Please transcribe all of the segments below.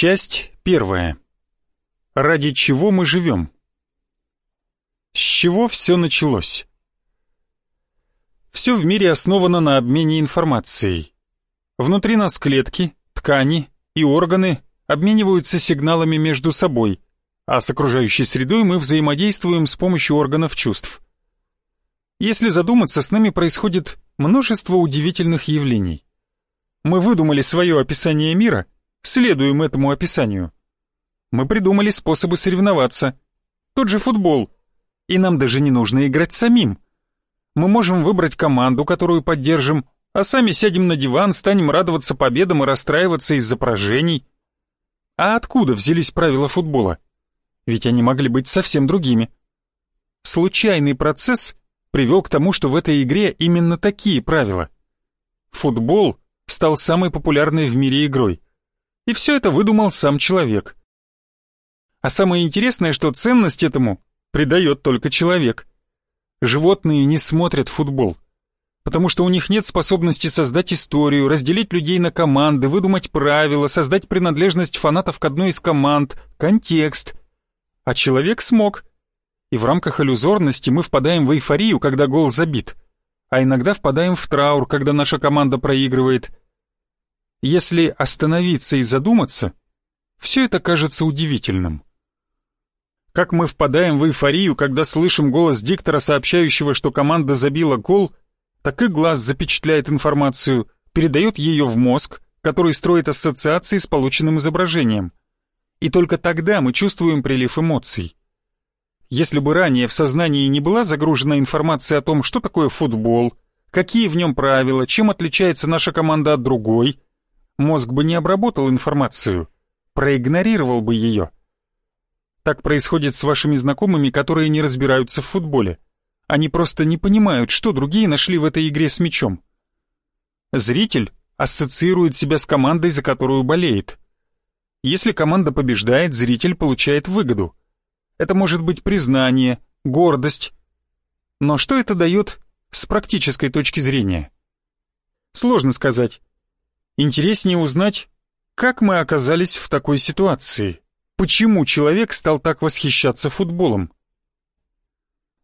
Часть первая. Ради чего мы живем? С чего все началось? Все в мире основано на обмене информацией. Внутри нас клетки, ткани и органы обмениваются сигналами между собой, а с окружающей средой мы взаимодействуем с помощью органов чувств. Если задуматься, с нами происходит множество удивительных явлений. Мы выдумали свое описание мира, следуем этому описанию. Мы придумали способы соревноваться. Тот же футбол. И нам даже не нужно играть самим. Мы можем выбрать команду, которую поддержим, а сами сядем на диван, станем радоваться победам и расстраиваться из-за поражений. А откуда взялись правила футбола? Ведь они могли быть совсем другими. Случайный процесс привел к тому, что в этой игре именно такие правила. Футбол стал самой популярной в мире игрой. И все это выдумал сам человек. А самое интересное, что ценность этому придает только человек. Животные не смотрят футбол, потому что у них нет способности создать историю, разделить людей на команды, выдумать правила, создать принадлежность фанатов к одной из команд, контекст. А человек смог. И в рамках иллюзорности мы впадаем в эйфорию, когда гол забит, а иногда впадаем в траур, когда наша команда проигрывает. Если остановиться и задуматься, все это кажется удивительным. Как мы впадаем в эйфорию, когда слышим голос диктора, сообщающего, что команда забила гол, так и глаз запечатляет информацию, передает ее в мозг, который строит ассоциации с полученным изображением. И только тогда мы чувствуем прилив эмоций. Если бы ранее в сознании не была загружена информация о том, что такое футбол, какие в нем правила, чем отличается наша команда от другой, мозг бы не обработал информацию, проигнорировал бы ее. Так происходит с вашими знакомыми, которые не разбираются в футболе. Они просто не понимают, что другие нашли в этой игре с мячом. Зритель ассоциирует себя с командой, за которую болеет. Если команда побеждает, зритель получает выгоду. Это может быть признание, гордость. Но что это дает с практической точки зрения? Сложно сказать. Интереснее узнать, как мы оказались в такой ситуации. Почему человек стал так восхищаться футболом?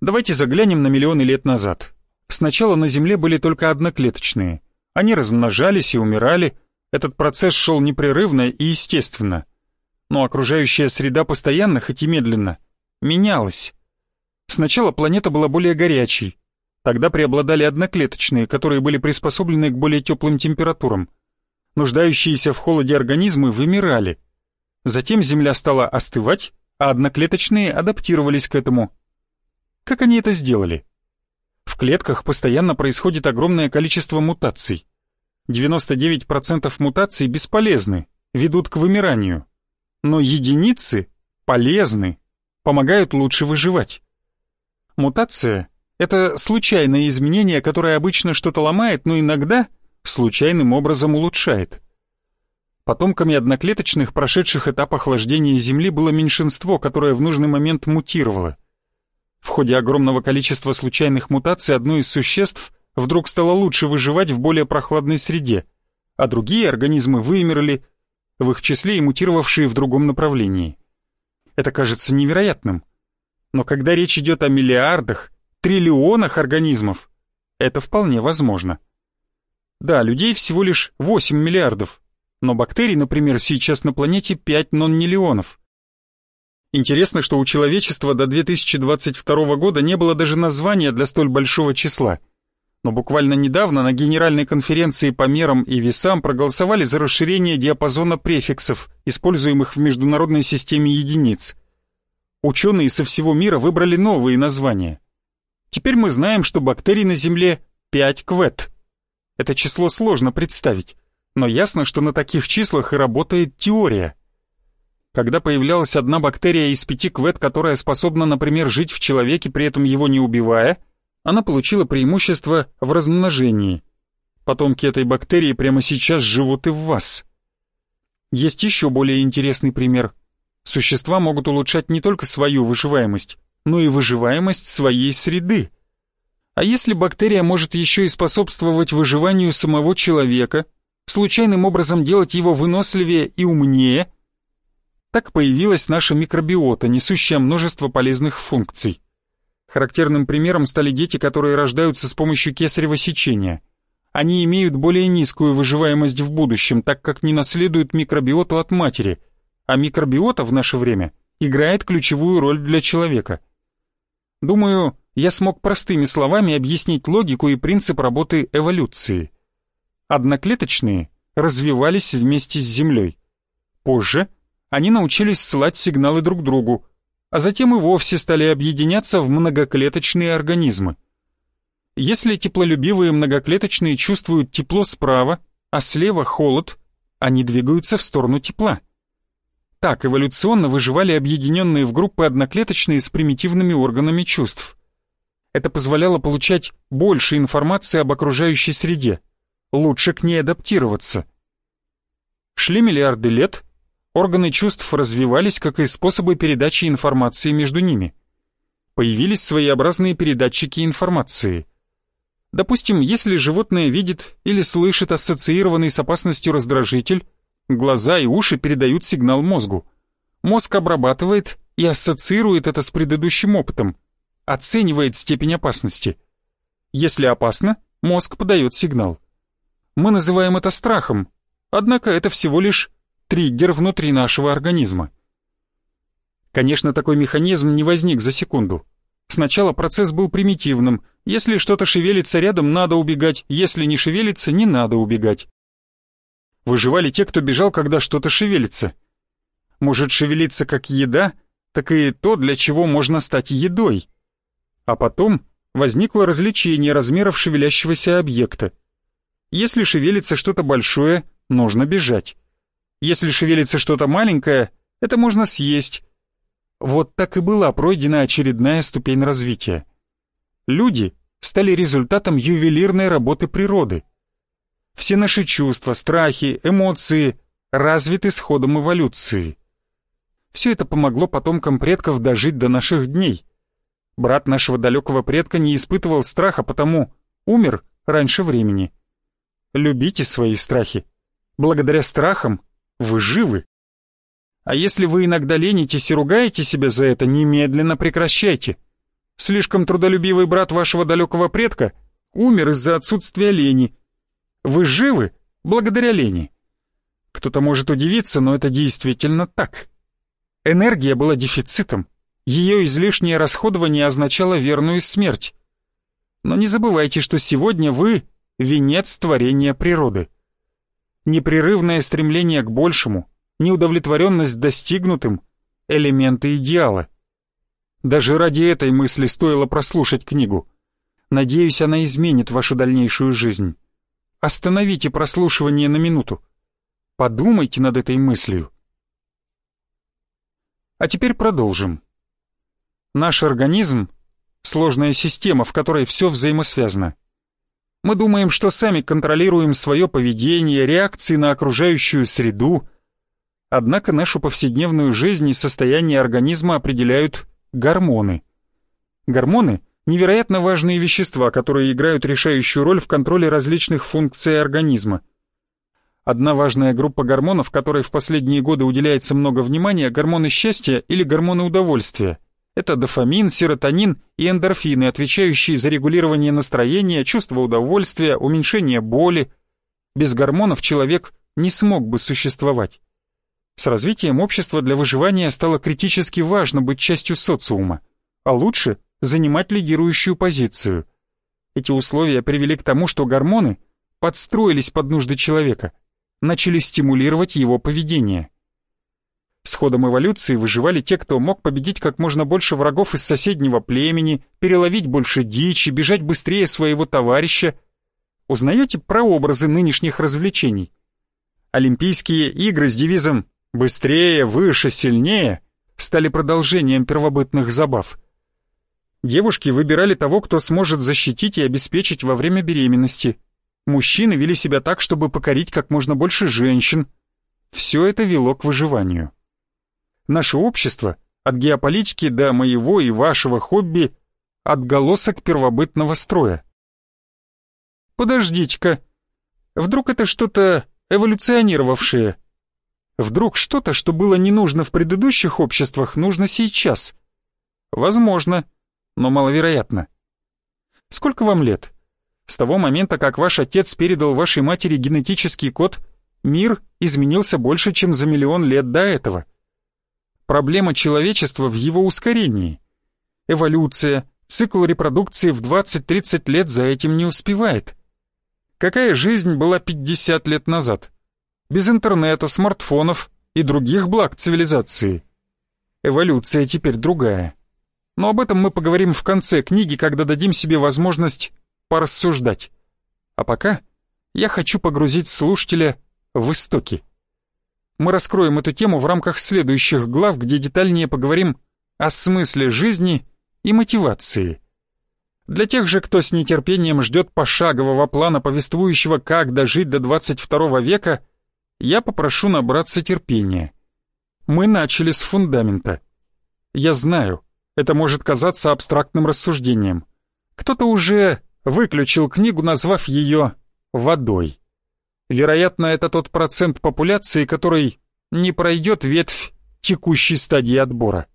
Давайте заглянем на миллионы лет назад. Сначала на Земле были только одноклеточные. Они размножались и умирали. Этот процесс шел непрерывно и естественно. Но окружающая среда постоянно, хоть и медленно, менялась. Сначала планета была более горячей. Тогда преобладали одноклеточные, которые были приспособлены к более теплым температурам. Нуждающиеся в холоде организмы вымирали – Затем Земля стала остывать, а одноклеточные адаптировались к этому. Как они это сделали? В клетках постоянно происходит огромное количество мутаций. 99% мутаций бесполезны, ведут к вымиранию. Но единицы полезны, помогают лучше выживать. Мутация — это случайное изменение, которое обычно что-то ломает, но иногда случайным образом улучшает. Потомками одноклеточных, прошедших этап охлаждения Земли, было меньшинство, которое в нужный момент мутировало. В ходе огромного количества случайных мутаций одно из существ вдруг стало лучше выживать в более прохладной среде, а другие организмы вымерли, в их числе и мутировавшие в другом направлении. Это кажется невероятным. Но когда речь идет о миллиардах, триллионах организмов, это вполне возможно. Да, людей всего лишь 8 миллиардов, но бактерий, например, сейчас на планете 5 нон-миллионов. Интересно, что у человечества до 2022 года не было даже названия для столь большого числа. Но буквально недавно на Генеральной конференции по мерам и весам проголосовали за расширение диапазона префиксов, используемых в международной системе единиц. Ученые со всего мира выбрали новые названия. Теперь мы знаем, что бактерий на Земле 5 квет. Это число сложно представить но ясно, что на таких числах и работает теория. Когда появлялась одна бактерия из пяти квет, которая способна, например, жить в человеке, при этом его не убивая, она получила преимущество в размножении. Потомки этой бактерии прямо сейчас живут и в вас. Есть еще более интересный пример. Существа могут улучшать не только свою выживаемость, но и выживаемость своей среды. А если бактерия может еще и способствовать выживанию самого человека – случайным образом делать его выносливее и умнее, Так появилась наша микробиота, несущая множество полезных функций. Характерным примером стали дети, которые рождаются с помощью кесарево сечения. Они имеют более низкую выживаемость в будущем, так как не наследуют микробиоту от матери, а микробиота в наше время играет ключевую роль для человека. Думаю, я смог простыми словами объяснить логику и принцип работы эволюции. Одноклеточные развивались вместе с Землей. Позже они научились ссылать сигналы друг другу, а затем и вовсе стали объединяться в многоклеточные организмы. Если теплолюбивые многоклеточные чувствуют тепло справа, а слева холод, они двигаются в сторону тепла. Так эволюционно выживали объединенные в группы одноклеточные с примитивными органами чувств. Это позволяло получать больше информации об окружающей среде, лучше к ней адаптироваться. Шли миллиарды лет, Органы чувств развивались, как и способы передачи информации между ними. Появились своеобразные передатчики информации. Допустим, если животное видит или слышит ассоциированный с опасностью раздражитель, глаза и уши передают сигнал мозгу. Мозг обрабатывает и ассоциирует это с предыдущим опытом, оценивает степень опасности. Если опасно, мозг подает сигнал. Мы называем это страхом, однако это всего лишь триггер внутри нашего организма. Конечно, такой механизм не возник за секунду. Сначала процесс был примитивным. Если что-то шевелится рядом, надо убегать. Если не шевелится, не надо убегать. Выживали те, кто бежал, когда что-то шевелится. Может шевелиться как еда, так и то, для чего можно стать едой. А потом возникло развлечение размеров шевелящегося объекта. Если шевелится что-то большое, нужно бежать. Если шевелится что-то маленькое, это можно съесть. Вот так и была пройдена очередная ступень развития. Люди стали результатом ювелирной работы природы. Все наши чувства, страхи, эмоции развиты с ходом эволюции. Все это помогло потомкам предков дожить до наших дней. Брат нашего далекого предка не испытывал страха, потому умер раньше времени. Любите свои страхи. Благодаря страхам вы живы. А если вы иногда ленитесь и ругаете себя за это, немедленно прекращайте. Слишком трудолюбивый брат вашего далекого предка умер из-за отсутствия лени. Вы живы благодаря лени. Кто-то может удивиться, но это действительно так. Энергия была дефицитом. Ее излишнее расходование означало верную смерть. Но не забывайте, что сегодня вы — венец творения природы непрерывное стремление к большему, неудовлетворенность достигнутым — элементы идеала. Даже ради этой мысли стоило прослушать книгу. Надеюсь, она изменит вашу дальнейшую жизнь. Остановите прослушивание на минуту. Подумайте над этой мыслью. А теперь продолжим. Наш организм — сложная система, в которой все взаимосвязано. Мы думаем, что сами контролируем свое поведение, реакции на окружающую среду. Однако нашу повседневную жизнь и состояние организма определяют гормоны. Гормоны – невероятно важные вещества, которые играют решающую роль в контроле различных функций организма. Одна важная группа гормонов, которой в последние годы уделяется много внимания – гормоны счастья или гормоны удовольствия – это дофамин, серотонин и эндорфины, отвечающие за регулирование настроения, чувство удовольствия, уменьшение боли. Без гормонов человек не смог бы существовать. С развитием общества для выживания стало критически важно быть частью социума, а лучше занимать лидирующую позицию. Эти условия привели к тому, что гормоны подстроились под нужды человека, начали стимулировать его поведение. С ходом эволюции выживали те, кто мог победить как можно больше врагов из соседнего племени, переловить больше дичи, бежать быстрее своего товарища. Узнаете прообразы нынешних развлечений? Олимпийские игры с девизом «быстрее, выше, сильнее» стали продолжением первобытных забав. Девушки выбирали того, кто сможет защитить и обеспечить во время беременности. Мужчины вели себя так, чтобы покорить как можно больше женщин. Все это вело к выживанию. Наше общество, от геополитики до моего и вашего хобби, отголосок первобытного строя. Подождите-ка, вдруг это что-то эволюционировавшее? Вдруг что-то, что было не нужно в предыдущих обществах, нужно сейчас? Возможно, но маловероятно. Сколько вам лет? С того момента, как ваш отец передал вашей матери генетический код, мир изменился больше, чем за миллион лет до этого. Проблема человечества в его ускорении. Эволюция, цикл репродукции в 20-30 лет за этим не успевает. Какая жизнь была 50 лет назад? Без интернета, смартфонов и других благ цивилизации. Эволюция теперь другая. Но об этом мы поговорим в конце книги, когда дадим себе возможность порассуждать. А пока я хочу погрузить слушателя в истоки. Мы раскроем эту тему в рамках следующих глав, где детальнее поговорим о смысле жизни и мотивации. Для тех же, кто с нетерпением ждет пошагового плана, повествующего, как дожить до 22 века, я попрошу набраться терпения. Мы начали с фундамента. Я знаю, это может казаться абстрактным рассуждением. Кто-то уже выключил книгу, назвав ее «водой». Вероятно, это тот процент популяции, который не пройдет ветвь текущей стадии отбора.